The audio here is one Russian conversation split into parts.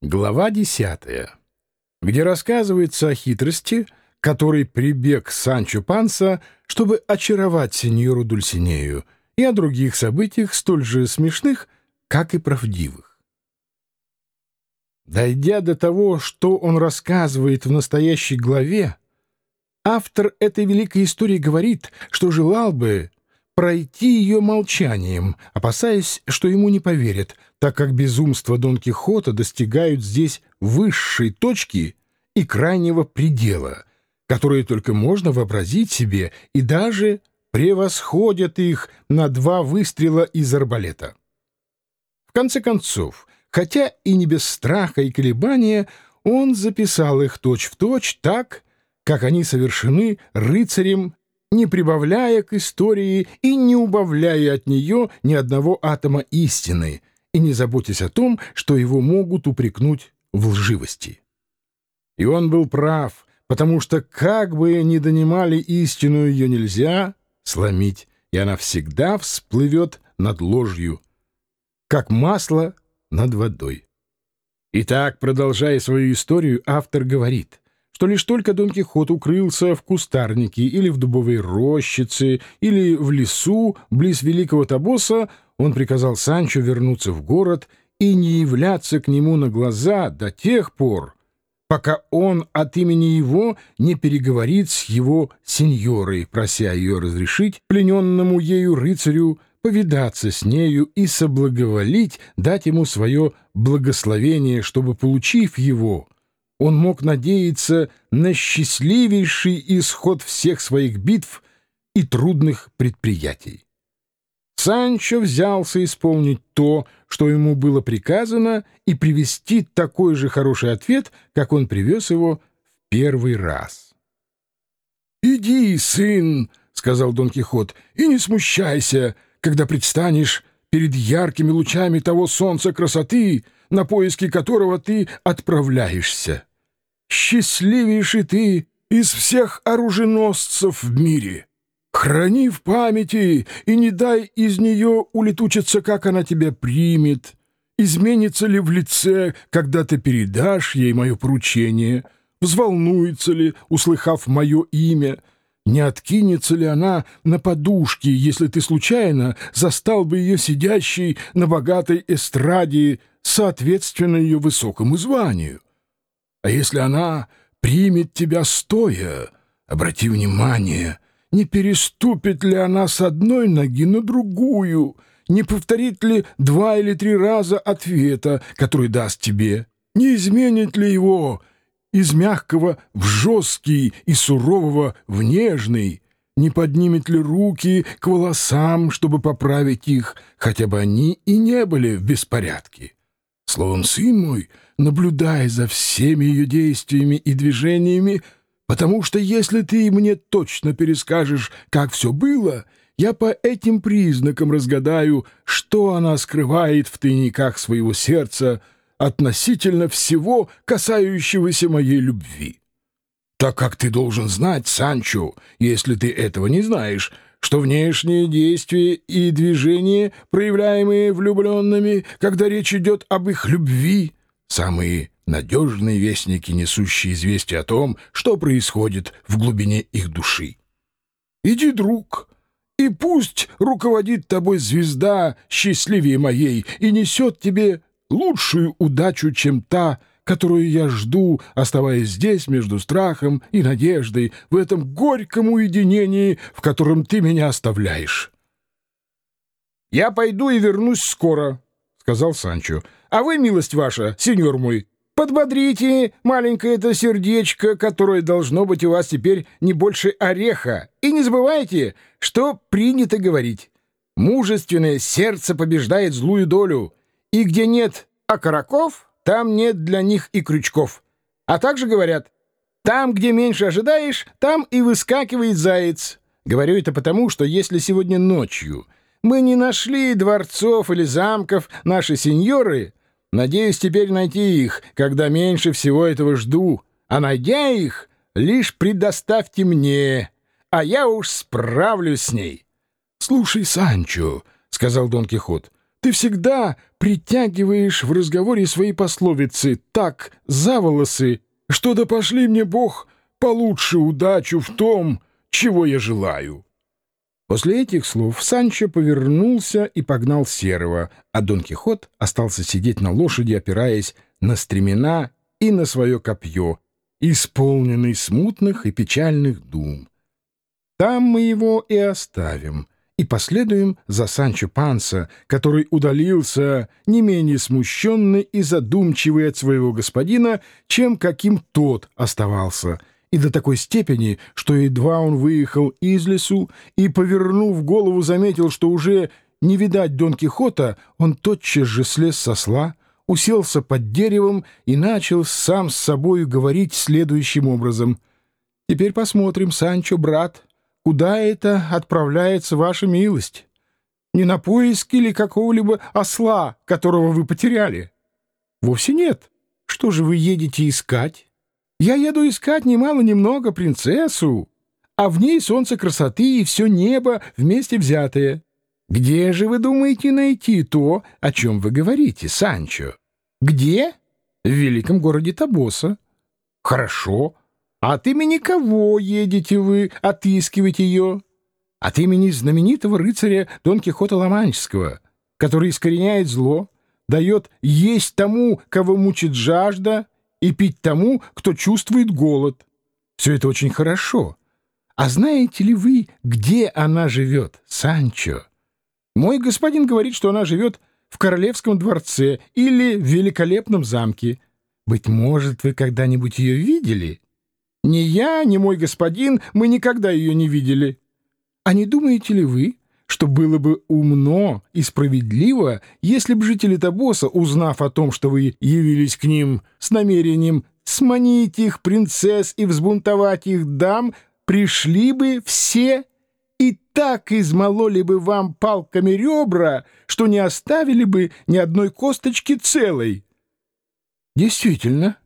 Глава десятая, где рассказывается о хитрости, которой прибег Санчо Панса, чтобы очаровать сеньору Дульсинею, и о других событиях, столь же смешных, как и правдивых. Дойдя до того, что он рассказывает в настоящей главе, автор этой великой истории говорит, что желал бы пройти ее молчанием, опасаясь, что ему не поверят, так как безумства Дон Кихота достигают здесь высшей точки и крайнего предела, которые только можно вообразить себе и даже превосходят их на два выстрела из арбалета. В конце концов, хотя и не без страха и колебания, он записал их точь-в-точь точь так, как они совершены рыцарем не прибавляя к истории и не убавляя от нее ни одного атома истины, и не заботясь о том, что его могут упрекнуть в лживости. И он был прав, потому что как бы ни донимали истину, ее нельзя сломить, и она всегда всплывет над ложью, как масло над водой. Итак, продолжая свою историю, автор говорит — что лишь только Дон Кихот укрылся в кустарнике или в дубовой рощице, или в лесу близ Великого Табоса, он приказал Санчо вернуться в город и не являться к нему на глаза до тех пор, пока он от имени его не переговорит с его сеньорой, прося ее разрешить плененному ею рыцарю повидаться с нею и соблаговолить дать ему свое благословение, чтобы, получив его, он мог надеяться на счастливейший исход всех своих битв и трудных предприятий. Санчо взялся исполнить то, что ему было приказано, и привести такой же хороший ответ, как он привез его в первый раз. «Иди, сын», — сказал Дон Кихот, — «и не смущайся, когда предстанешь перед яркими лучами того солнца красоты, на поиски которого ты отправляешься. Счастливейший ты из всех оруженосцев в мире. Храни в памяти и не дай из нее улетучиться, как она тебя примет. Изменится ли в лице, когда ты передашь ей мое поручение? Взволнуется ли, услыхав мое имя? Не откинется ли она на подушке, если ты случайно застал бы ее сидящей на богатой эстраде, соответственно ее высокому званию? А если она примет тебя стоя, обрати внимание, не переступит ли она с одной ноги на другую, не повторит ли два или три раза ответа, который даст тебе, не изменит ли его из мягкого в жесткий и сурового в нежный, не поднимет ли руки к волосам, чтобы поправить их, хотя бы они и не были в беспорядке. Словом, сын мой, наблюдай за всеми ее действиями и движениями, потому что если ты мне точно перескажешь, как все было, я по этим признакам разгадаю, что она скрывает в тайниках своего сердца относительно всего, касающегося моей любви. Так как ты должен знать, Санчо, если ты этого не знаешь, что внешние действия и движения, проявляемые влюбленными, когда речь идет об их любви, самые надежные вестники, несущие известие о том, что происходит в глубине их души. Иди, друг, и пусть руководит тобой звезда счастливее моей и несет тебе лучшую удачу, чем та, которую я жду, оставаясь здесь между страхом и надеждой, в этом горьком уединении, в котором ты меня оставляешь. — Я пойду и вернусь скоро, — сказал Санчо. — А вы, милость ваша, сеньор мой, подбодрите маленькое это сердечко, которое должно быть у вас теперь не больше ореха, и не забывайте, что принято говорить. Мужественное сердце побеждает злую долю, и где нет окороков — там нет для них и крючков. А также говорят, там, где меньше ожидаешь, там и выскакивает заяц. Говорю это потому, что если сегодня ночью мы не нашли дворцов или замков наши сеньоры, надеюсь теперь найти их, когда меньше всего этого жду, а найдя их, лишь предоставьте мне, а я уж справлюсь с ней. — Слушай, Санчо, — сказал Дон Кихот, — ты всегда притягиваешь в разговоре свои пословицы так за волосы, что да пошли мне Бог получше удачу в том, чего я желаю». После этих слов Санчо повернулся и погнал Серого, а Дон Кихот остался сидеть на лошади, опираясь на стремена и на свое копье, исполненный смутных и печальных дум. Там мы его и оставим, и последуем за Санчо Панса, который удалился не менее смущенный и задумчивый от своего господина, чем каким тот оставался — и до такой степени, что едва он выехал из лесу и, повернув голову, заметил, что уже не видать Дон Кихота, он тотчас же слез со сла, уселся под деревом и начал сам с собою говорить следующим образом. «Теперь посмотрим, Санчо, брат, куда это отправляется ваша милость? Не на поиски ли какого-либо осла, которого вы потеряли?» «Вовсе нет. Что же вы едете искать?» Я еду искать немало-немного принцессу, а в ней солнце красоты и все небо вместе взятое. Где же вы думаете найти то, о чем вы говорите, Санчо? Где? В великом городе Табоса. Хорошо. А от имени кого едете вы отыскивать ее? От имени знаменитого рыцаря Дон Кихота Ломанческого, который искореняет зло, дает есть тому, кого мучит жажда, и пить тому, кто чувствует голод. Все это очень хорошо. А знаете ли вы, где она живет, Санчо? Мой господин говорит, что она живет в королевском дворце или в великолепном замке. Быть может, вы когда-нибудь ее видели? Ни я, ни мой господин, мы никогда ее не видели. А не думаете ли вы, что было бы умно и справедливо, если бы жители Табоса, узнав о том, что вы явились к ним с намерением сманить их принцесс и взбунтовать их дам, пришли бы все и так измололи бы вам палками ребра, что не оставили бы ни одной косточки целой. Действительно,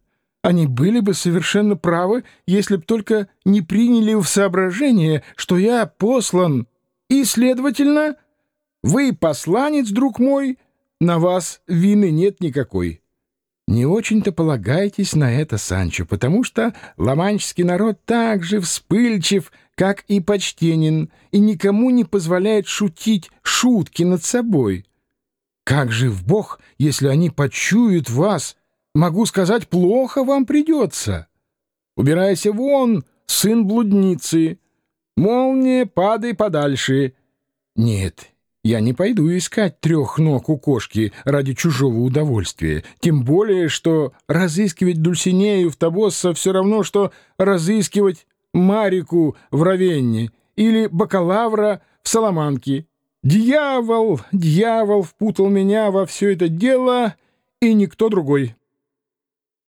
они были бы совершенно правы, если б только не приняли в соображение, что я послан и, следовательно, вы посланец, друг мой, на вас вины нет никакой. Не очень-то полагайтесь на это, Санчо, потому что ломанческий народ так же вспыльчив, как и почтенен, и никому не позволяет шутить шутки над собой. Как же в Бог, если они почуют вас, могу сказать, плохо вам придется. Убирайся вон, сын блудницы, Молния, падай подальше. Нет, я не пойду искать трех ног у кошки ради чужого удовольствия. Тем более, что разыскивать Дульсинею в Табосса все равно, что разыскивать Марику в Равенне или бакалавра в Саламанке. Дьявол, дьявол впутал меня во все это дело, и никто другой.